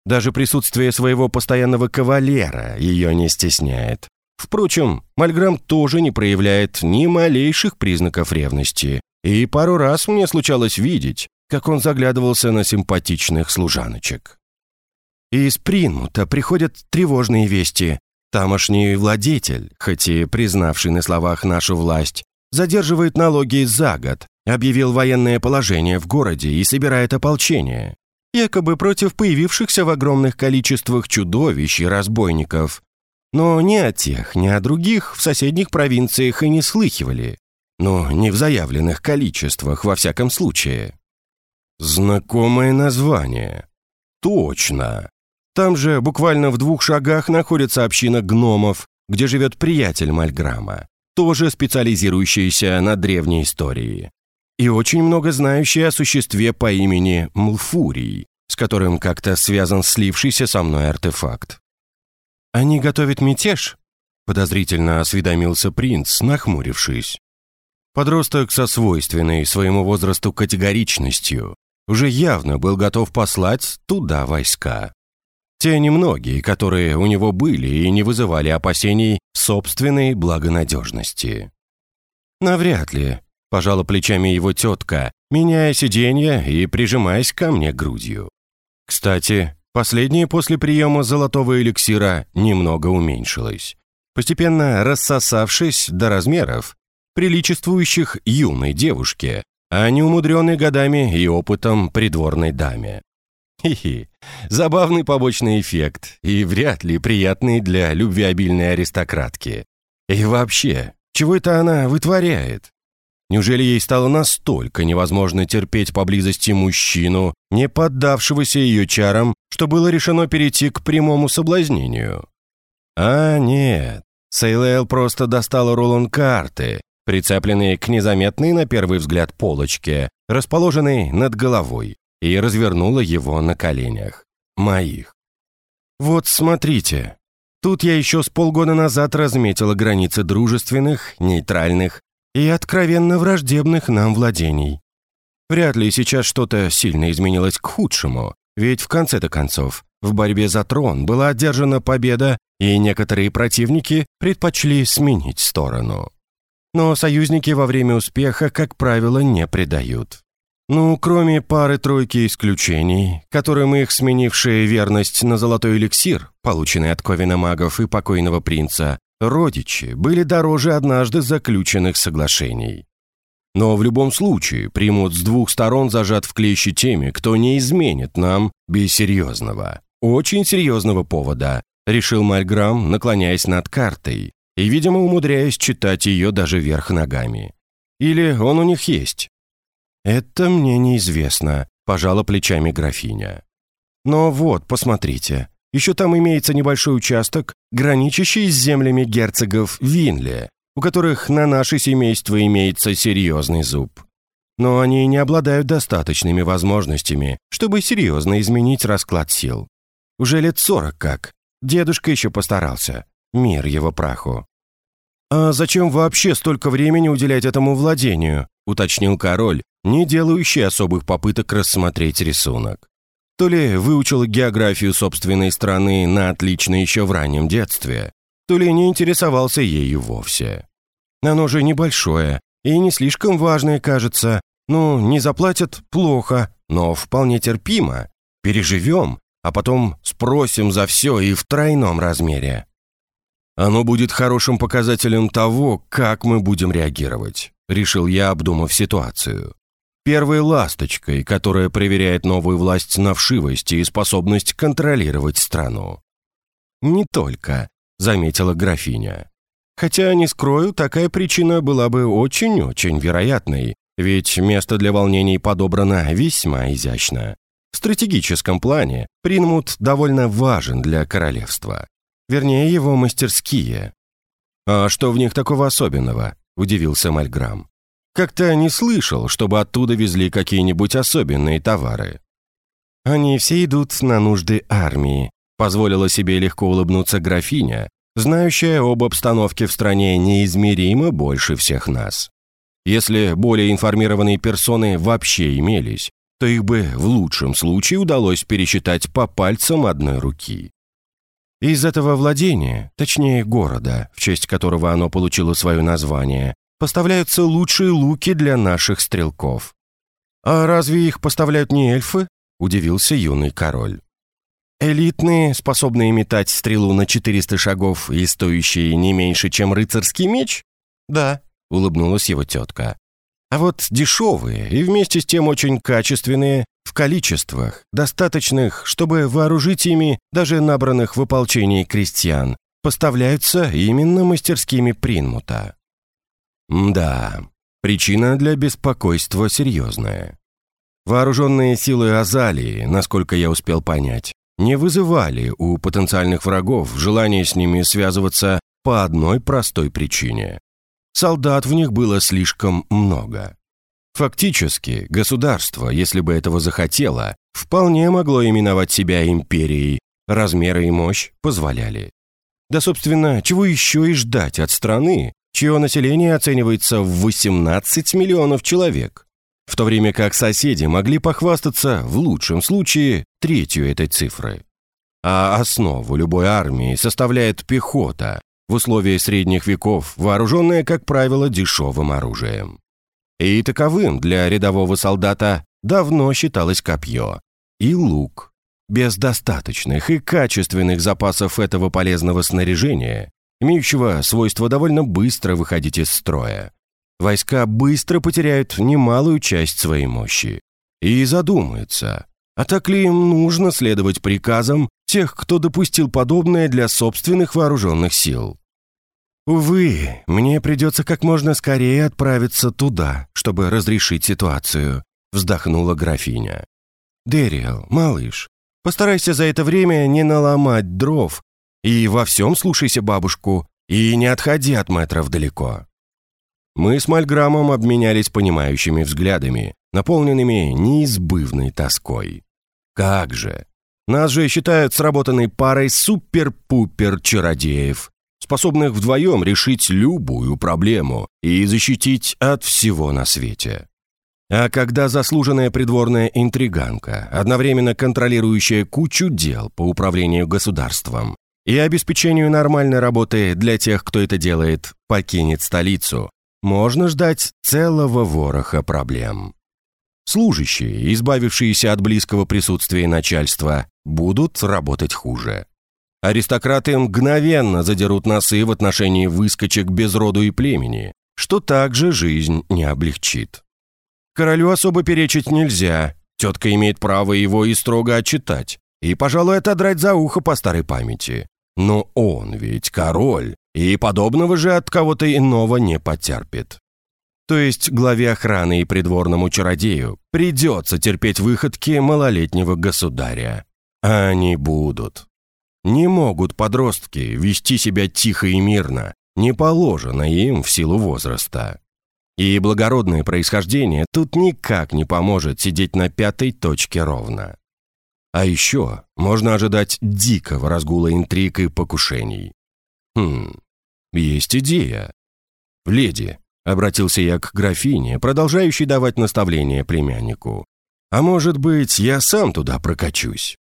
[SPEAKER 1] Даже присутствие своего постоянного кавалера ее не стесняет. Впрочем, Мальграм тоже не проявляет ни малейших признаков ревности, и пару раз мне случалось видеть, как он заглядывался на симпатичных служаночек. Из Принмута приходят тревожные вести. Тамошний владетель, хоть и признавший на словах нашу власть, задерживает налоги за год, объявил военное положение в городе и собирает ополчение. Якобы против появившихся в огромных количествах чудовищ и разбойников. Но ни о тех, ни о других в соседних провинциях и не слыхивали. Но не в заявленных количествах, во всяком случае. Знакомое название. Точно. Там же буквально в двух шагах находится община гномов, где живет приятель Мальграма, тоже специализирующийся на древней истории. И очень много знающий о существе по имени Млфурий, с которым как-то связан слившийся со мной артефакт. «Они готовят мятеж?» — подозрительно осведомился принц, нахмурившись. Подросток со свойственной своему возрасту категоричностью уже явно был готов послать туда войска. Те немногие, которые у него были и не вызывали опасений собственной благонадежности. «Навряд ли», – пожала плечами его тетка, меняя сиденье и прижимаясь ко мне грудью. Кстати, последнее после приема золотого эликсира немного уменьшилось, постепенно рассосавшись до размеров, приличествующих юной девушке, а не умудренной годами и опытом придворной даме. Хи-хи, забавный побочный эффект и вряд ли приятный для любвеобильной аристократки. И вообще, чего это она вытворяет? Неужели ей стало настолько невозможно терпеть поблизости мужчину, не поддавшегося ее чарам, что было решено перейти к прямому соблазнению? А нет, Сейлэл просто достала рулон карты прицепленный к незаметной на первый взгляд полочке, расположенной над головой, и развернула его на коленях. Моих. Вот смотрите. Тут я еще с полгода назад разметила границы дружественных, нейтральных и откровенно враждебных нам владений. Вряд ли сейчас что-то сильно изменилось к худшему, ведь в конце-то концов в борьбе за трон была одержана победа, и некоторые противники предпочли сменить сторону но союзники во время успеха, как правило, не предают. Ну, кроме пары-тройки исключений, которым их сменившая верность на золотой эликсир, полученный от Ковина магов и покойного принца, родичи были дороже однажды заключенных соглашений. Но в любом случае примут с двух сторон зажат в клещи теми, кто не изменит нам без серьезного, очень серьезного повода, решил Мальграм, наклоняясь над картой, и, видимо, умудряясь читать ее даже вверх ногами. Или он у них есть? Это мне неизвестно, пожала плечами графиня. Но вот, посмотрите, еще там имеется небольшой участок, граничащий с землями герцогов Винли, у которых на наше семейство имеется серьезный зуб. Но они не обладают достаточными возможностями, чтобы серьезно изменить расклад сил. Уже лет сорок как. Дедушка еще постарался. Мир его праху. «А зачем вообще столько времени уделять этому владению?» — уточнил король, не делающий особых попыток рассмотреть рисунок. То ли выучил географию собственной страны на отлично еще в раннем детстве, то ли не интересовался ею вовсе. Оно же небольшое и не слишком важное, кажется. Ну, не заплатят – плохо, но вполне терпимо. Переживем, а потом спросим за все и в тройном размере. Оно будет хорошим показателем того, как мы будем реагировать», — решил я, обдумав ситуацию. Первой ласточкой, которая проверяет новую власть на вшивость и способность контролировать страну. Не только. заметила графиня. Хотя, не скрою, такая причина была бы очень-очень вероятной, ведь место для волнений подобрано весьма изящно. В стратегическом плане Принмут довольно важен для королевства. Вернее, его мастерские. «А что в них такого особенного?» – удивился Мальграм. «Как-то не слышал, чтобы оттуда везли какие-нибудь особенные товары». «Они все идут на нужды армии», – позволила себе легко улыбнуться графиня, знающая об обстановке в стране неизмеримо больше всех нас. Если более информированные персоны вообще имелись, то их бы в лучшем случае удалось пересчитать по пальцам одной руки. Из этого владения, точнее города, в честь которого оно получило свое название, поставляются лучшие луки для наших стрелков. «А разве их поставляют не эльфы?» – удивился юный король. Элитные, способные метать стрелу на 400 шагов и стоящие не меньше, чем рыцарский меч? Да, улыбнулась его тетка. А вот дешевые и вместе с тем очень качественные в количествах, достаточных, чтобы вооружить ими даже набранных в ополчении крестьян, поставляются именно мастерскими Принмута. Да, причина для беспокойства серьезная. Вооруженные силы Азалии, насколько я успел понять, не вызывали у потенциальных врагов желания с ними связываться по одной простой причине. Солдат в них было слишком много. Фактически, государство, если бы этого захотело, вполне могло именовать себя империей, размеры и мощь позволяли. Да, собственно, чего еще и ждать от страны, чье население оценивается в 18 миллионов человек? в то время как соседи могли похвастаться, в лучшем случае, третью этой цифры. А основу любой армии составляет пехота, в условиях средних веков вооруженная, как правило, дешевым оружием. И таковым для рядового солдата давно считалось копье и лук. Без достаточных и качественных запасов этого полезного снаряжения, имеющего свойство довольно быстро выходить из строя, войска быстро потеряют немалую часть своей мощи. И задумаются, а так ли им нужно следовать приказам тех, кто допустил подобное для собственных вооруженных сил? «Увы, мне придется как можно скорее отправиться туда, чтобы разрешить ситуацию», вздохнула графиня. «Дериэл, малыш, постарайся за это время не наломать дров и во всем слушайся бабушку, и не отходи от метров далеко. Мы с Мальграмом обменялись понимающими взглядами, наполненными неизбывной тоской. Как же! Нас же считают сработанной парой супер-пупер-чародеев, способных вдвоем решить любую проблему и защитить от всего на свете. А когда заслуженная придворная интриганка, одновременно контролирующая кучу дел по управлению государством и обеспечению нормальной работы для тех, кто это делает, покинет столицу, можно ждать целого вороха проблем. Служащие, избавившиеся от близкого присутствия начальства, будут работать хуже. Аристократы мгновенно задерут носы в отношении выскочек без роду и племени, что также жизнь не облегчит. Королю особо перечить нельзя, тетка имеет право его и строго отчитать, и, пожалуй, отодрать за ухо по старой памяти. Но он ведь король, и подобного же от кого-то иного не потерпит. То есть главе охраны и придворному чародею придется терпеть выходки малолетнего государя. А они будут. Не могут подростки вести себя тихо и мирно, не положено им в силу возраста. И благородное происхождение тут никак не поможет сидеть на пятой точке ровно. А еще можно ожидать дикого разгула интриг и покушений. Хм, есть идея. «Леди», — обратился я к графине, продолжающей давать наставления племяннику. «А может быть, я сам туда прокачусь?»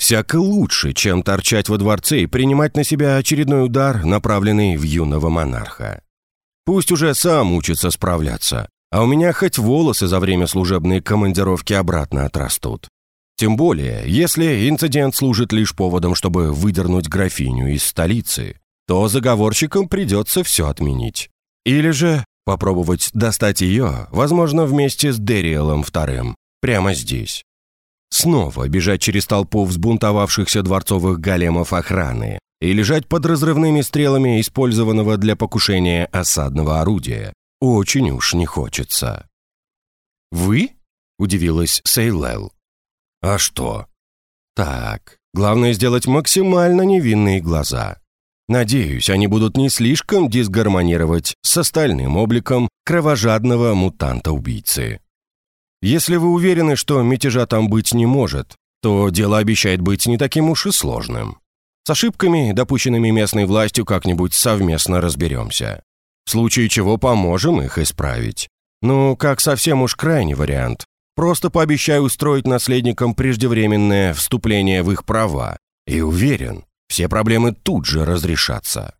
[SPEAKER 1] Всяко лучше, чем торчать во дворце и принимать на себя очередной удар, направленный в юного монарха. Пусть уже сам учится справляться, а у меня хоть волосы за время служебной командировки обратно отрастут. Тем более, если инцидент служит лишь поводом, чтобы выдернуть графиню из столицы, то заговорщикам придется все отменить. Или же попробовать достать ее, возможно, вместе с Дериэлом вторым, прямо здесь. Снова бежать через толпу взбунтовавшихся дворцовых големов охраны, и лежать под разрывными стрелами использованного для покушения осадного орудия. Очень уж не хочется. «Вы?» — удивилась Сейлел. «А что?» «Так, главное сделать максимально невинные глаза. Надеюсь, они будут не слишком дисгармонировать с остальным обликом кровожадного мутанта-убийцы. Если вы уверены, что мятежа там быть не может, то дело обещает быть не таким уж и сложным. С ошибками, допущенными местной властью, как-нибудь совместно разберемся. В случае чего поможем их исправить. Ну, как совсем уж крайний вариант. Просто пообещаю устроить наследникам преждевременное вступление в их права. И уверен, все проблемы тут же разрешатся.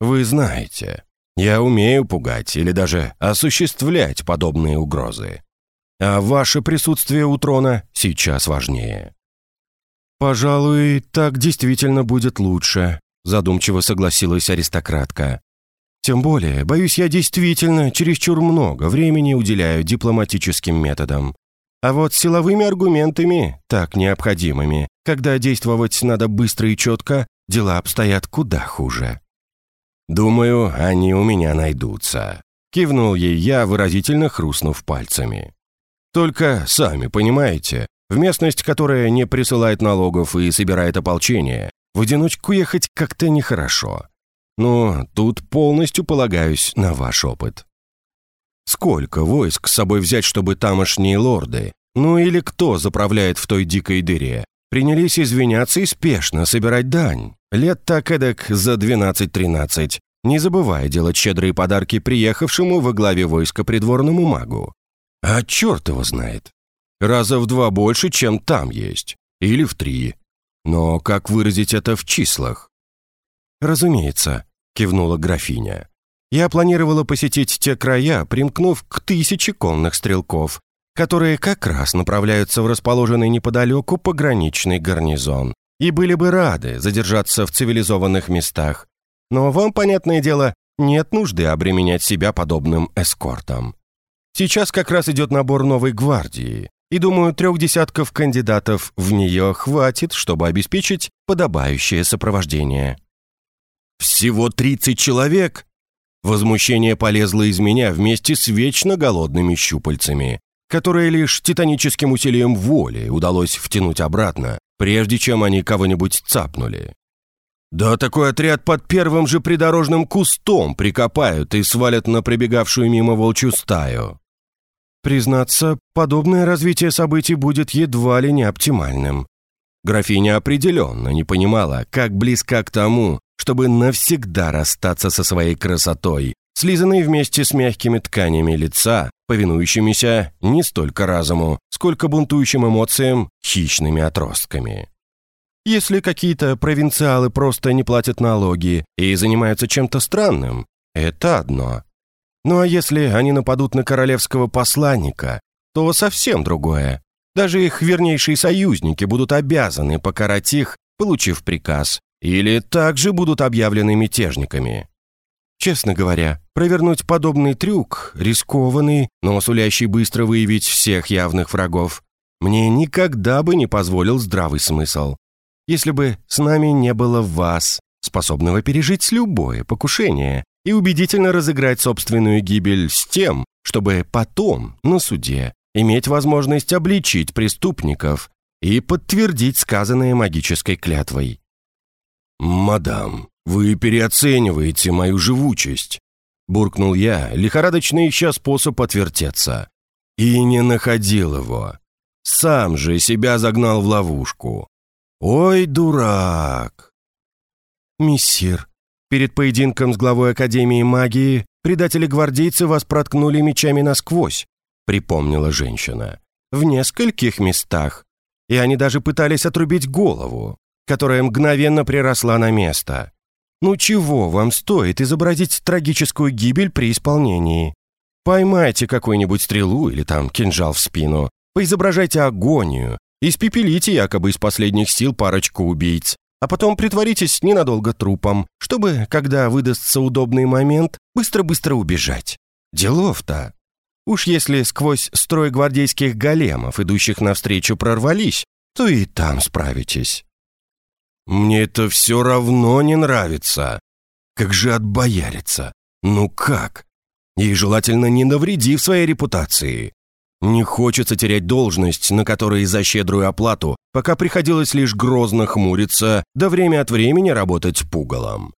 [SPEAKER 1] Вы знаете, я умею пугать или даже осуществлять подобные угрозы. А ваше присутствие у трона сейчас важнее. «Пожалуй, так действительно будет лучше», — задумчиво согласилась аристократка. «Тем более, боюсь, я действительно чересчур много времени уделяю дипломатическим методам. А вот силовыми аргументами, так необходимыми, когда действовать надо быстро и четко, дела обстоят куда хуже». «Думаю, они у меня найдутся», — кивнул ей я, выразительно хрустнув пальцами. «Только, сами понимаете, в местность, которая не присылает налогов и собирает ополчение, в одиночку ехать как-то нехорошо. Но тут полностью полагаюсь на ваш опыт. Сколько войск с собой взять, чтобы тамошние лорды, ну или кто заправляет в той дикой дыре, принялись извиняться и спешно собирать дань, лет так эдак за 12-13, не забывая делать щедрые подарки приехавшему во главе войска придворному магу. А черт его знает, Раза в два больше, чем там есть. Или в три. Но как выразить это в числах? «Разумеется», — кивнула графиня. «Я планировала посетить те края, примкнув к тысяче конных стрелков, которые как раз направляются в расположенный неподалеку пограничный гарнизон, и были бы рады задержаться в цивилизованных местах. Но вам, понятное дело, нет нужды обременять себя подобным эскортом. Сейчас как раз идет набор новой гвардии, и, думаю, трех десятков кандидатов в нее хватит, чтобы обеспечить подобающее сопровождение. «Всего 30 человек?» Возмущение полезло из меня вместе с вечно голодными щупальцами, которые лишь титаническим усилием воли удалось втянуть обратно, прежде чем они кого-нибудь цапнули. Да такой отряд под первым же придорожным кустом прикопают и свалят на прибегавшую мимо волчью стаю. Признаться, подобное развитие событий будет едва ли не оптимальным. Графиня определенно не понимала, как близка к тому, чтобы навсегда расстаться со своей красотой, слизанной вместе с мягкими тканями лица, повинующимися не столько разуму, сколько бунтующим эмоциям хищными отростками. Если какие-то провинциалы просто не платят налоги и занимаются чем-то странным, это одно. Ну а если они нападут на королевского посланника, то совсем другое. Даже их вернейшие союзники будут обязаны покарать их, получив приказ, или также будут объявлены мятежниками. Честно говоря, провернуть подобный трюк, рискованный, но сулящий быстро выявить всех явных врагов, мне никогда бы не позволил здравый смысл. Если бы с нами не было вас, способного пережить любое покушение, и убедительно разыграть собственную гибель с тем, чтобы потом, на суде, иметь возможность обличить преступников и подтвердить сказанное магической клятвой. «Мадам, вы переоцениваете мою живучесть», — буркнул я, лихорадочно ища способ отвертеться. И не находил его. Сам же себя загнал в ловушку. «Ой, дурак!» «Мессир, Перед поединком с главой Академии магии предатели-гвардейцы вас проткнули мечами насквозь, припомнила женщина. В нескольких местах. И они даже пытались отрубить голову, которая мгновенно приросла на место. Ну чего вам стоит изобразить трагическую гибель при исполнении? Поймайте какую-нибудь стрелу или там кинжал в спину, поизображайте агонию, испепелите якобы из последних сил парочку убийц, а потом притворитесь ненадолго трупом, чтобы, когда выдастся удобный момент, быстро-быстро убежать. Делов-то. Уж если сквозь строй гвардейских големов, идущих навстречу, прорвались, то и там справитесь. Мне это все равно не нравится. Как же отбояриться? Ну как? И желательно не навредив своей репутации. Не хочется терять должность, на которой за щедрую оплату пока приходилось лишь грозно хмуриться, да время от времени работать пугалом.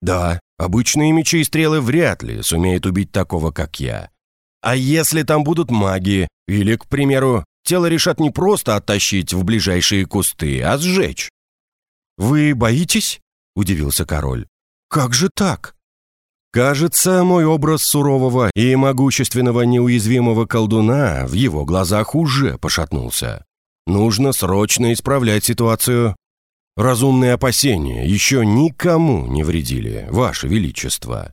[SPEAKER 1] Да, обычные мечи и стрелы вряд ли сумеют убить такого, как я. А если там будут маги, или, к примеру, тело решат не просто оттащить в ближайшие кусты, а сжечь? «Вы боитесь?» – удивился король. «Как же так?» Кажется, мой образ сурового и могущественного неуязвимого колдуна в его глазах уже пошатнулся. Нужно срочно исправлять ситуацию. Разумные опасения еще никому не вредили, Ваше Величество.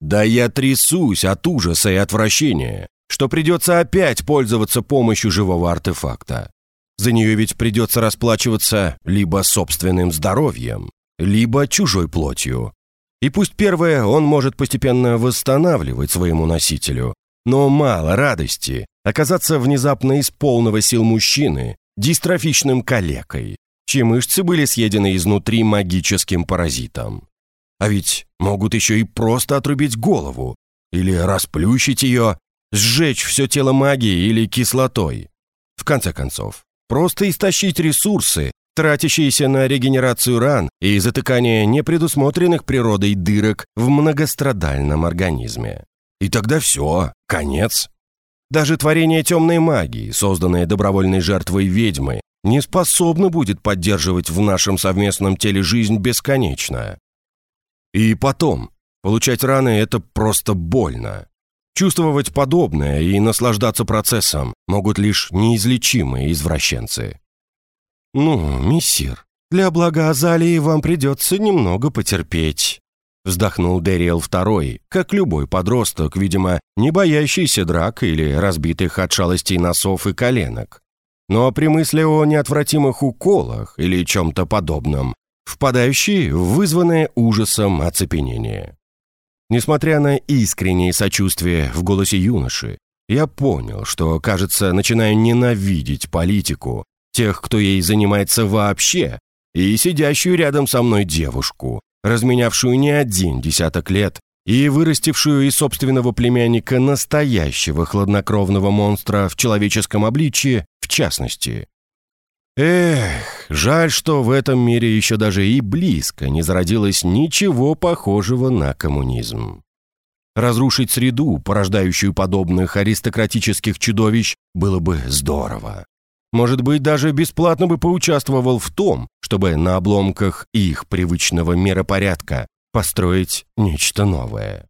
[SPEAKER 1] Да я трясусь от ужаса и отвращения, что придется опять пользоваться помощью живого артефакта. За нее ведь придется расплачиваться либо собственным здоровьем, либо чужой плотью. И пусть первое он может постепенно восстанавливать своему носителю, но мало радости оказаться внезапно из полного сил мужчины дистрофичным калекой, чьи мышцы были съедены изнутри магическим паразитом. А ведь могут еще и просто отрубить голову, или расплющить ее, сжечь все тело магией или кислотой. В конце концов, просто истощить ресурсы, тратящиеся на регенерацию ран и затыкание непредусмотренных природой дырок в многострадальном организме. И тогда все, конец. Даже творение темной магии, созданное добровольной жертвой ведьмы, не способно будет поддерживать в нашем совместном теле жизнь бесконечно. И потом, получать раны – это просто больно. Чувствовать подобное и наслаждаться процессом могут лишь неизлечимые извращенцы. «Ну, миссир, для блага Азалии вам придется немного потерпеть», вздохнул Дэриэл II, как любой подросток, видимо, не боящийся драк или разбитых от шалостей носов и коленок. Но при мысли о неотвратимых уколах или чем-то подобном, впадающий в вызванное ужасом оцепенение. Несмотря на искреннее сочувствие в голосе юноши, я понял, что, кажется, начинаю ненавидеть политику, тех, кто ей занимается вообще, и сидящую рядом со мной девушку, разменявшую не один десяток лет и вырастившую из собственного племянника настоящего хладнокровного монстра в человеческом обличье, в частности. Эх, жаль, что в этом мире еще даже и близко не зародилось ничего похожего на коммунизм. Разрушить среду, порождающую подобных аристократических чудовищ, было бы здорово. Может быть, даже бесплатно бы поучаствовал в том, чтобы на обломках их привычного миропорядка построить нечто новое.